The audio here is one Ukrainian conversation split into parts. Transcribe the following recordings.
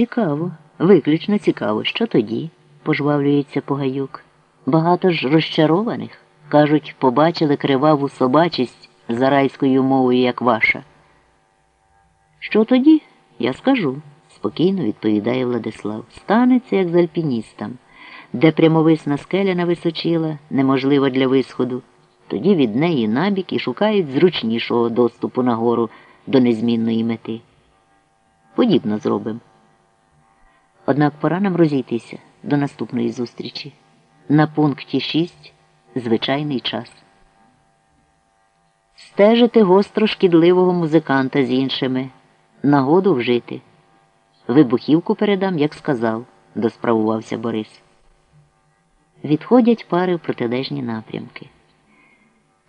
Цікаво, виключно цікаво. Що тоді? пожвавлюється Погаюк. Багато ж розчарованих. Кажуть, побачили криваву собачість за райською мовою, як ваша. Що тоді? Я скажу, спокійно відповідає Владислав. Станеться, як з альпіністам, де прямовисна скеля нависочила, неможлива для висходу. Тоді від неї набік і шукають зручнішого доступу на гору до незмінної мети. Подібно зробимо. Однак пора нам розійтися до наступної зустрічі. На пункті 6 звичайний час. Стежити гостро шкідливого музиканта з іншими. Нагоду вжити. Вибухівку передам, як сказав, досправувався Борис. Відходять пари в протилежні напрямки.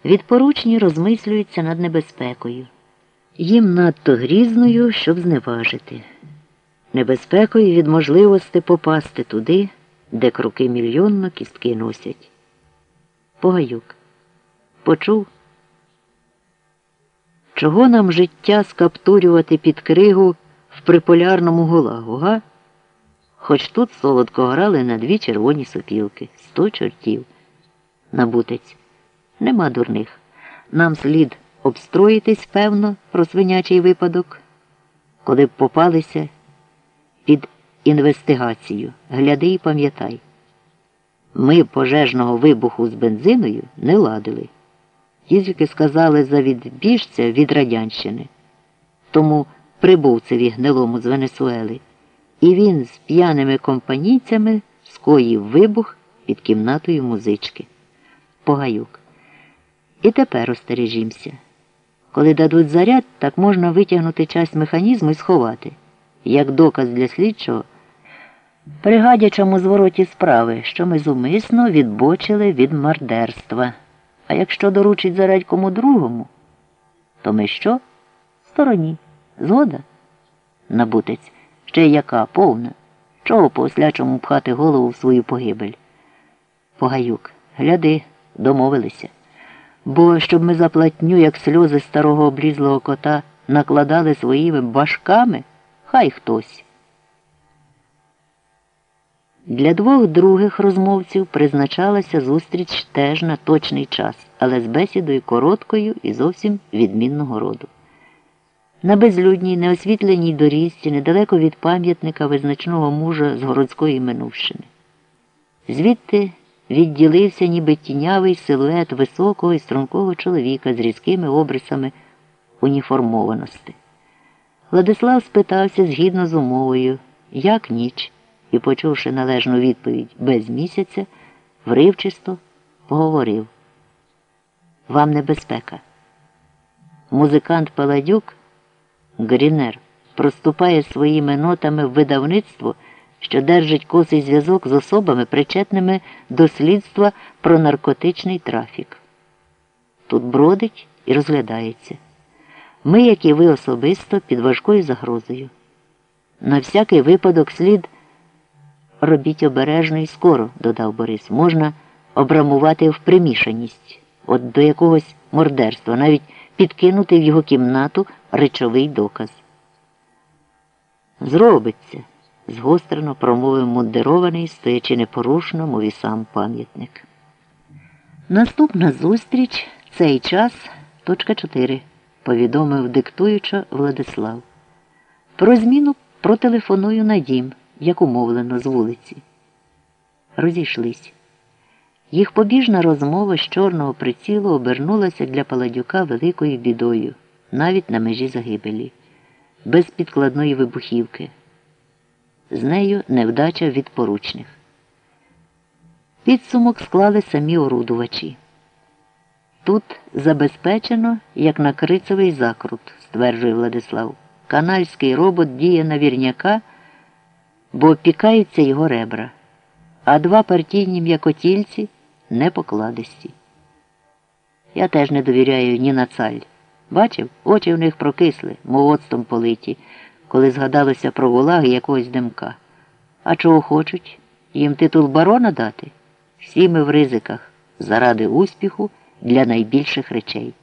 Відпоручні розмислюються над небезпекою. Їм надто грізною, щоб зневажити. Небезпекою від можливості попасти туди, де кроки мільйонно кістки носять. Погаюк. Почув? Чого нам життя скаптурювати під кригу в приполярному гулагу, га? Хоч тут солодко грали на дві червоні сопілки, сто чортів. Набутець. Нема дурних. Нам слід обстроїтись, певно, про свинячий випадок, коли б попалися під інвестигацію. Гляди і пам'ятай. Ми пожежного вибуху з бензиною не ладили. Тільки сказали за відбіжця від Радянщини. Тому прибувцеві гнилому з Венесуели. І він з п'яними компанійцями скоїв вибух під кімнатою музички. Погаюк. І тепер остережімося. Коли дадуть заряд, так можна витягнути часть механізму і сховати, як доказ для слідчого, при гадячому звороті справи, що ми зумисно відбочили від мардерства. А якщо доручить зарядь кому другому, то ми що? Стороні. Згода? Набутець. Ще яка повна. Чого по ослячому пхати голову в свою погибель? Погаюк, гляди, домовилися. Бо щоб ми заплатню, як сльози старого облізлого кота, накладали своїми башками, хай хтось. Для двох других розмовців призначалася зустріч теж на точний час, але з бесідою короткою і зовсім відмінного роду. На безлюдній, неосвітленій доріжці, недалеко від пам'ятника визначного мужа з городської минувщини. Звідти відділився ніби тінявий силует високого і стрункого чоловіка з різкими обрисами уніформованості. Владислав спитався згідно з умовою, як ніч, і, почувши належну відповідь без місяця, вривчисто поговорив. Вам небезпека. Музикант Паладюк, Грінер, проступає своїми нотами в видавництво що держить косий зв'язок з особами, причетними до слідства про наркотичний трафік. Тут бродить і розглядається. Ми, як і ви особисто, під важкою загрозою. На всякий випадок слід робіть обережно і скоро, додав Борис, можна обрамувати в примішаність, от до якогось мордерства, навіть підкинути в його кімнату речовий доказ. Зробиться згострено промовив мундирований, стоячи непорушно, мов сам пам'ятник. Наступна зустріч цей час точка 4, повідомив диктуюча Владислав. Про зміну протелефоную на дім, як умовлено з вулиці. Розійшлись. Їх побіжна розмова з чорного прицілу обернулася для Паладюка великою бідою, навіть на межі загибелі, без підкладної вибухівки з нею невдача від поручних. Підсумок склали самі орудувачі. Тут забезпечено, як на крицевий закрут, стверджує Владислав. Канальський робот діє на вірняка, бо опікаються його ребра, а два партійні м'якотільці непокладисті. Я теж не довіряю ні на цаль. Бачив, очі в них прокисли, мов оцтом политі коли згадалося про волаги якогось димка. А чого хочуть? Їм титул барона дати? Всі ми в ризиках заради успіху для найбільших речей.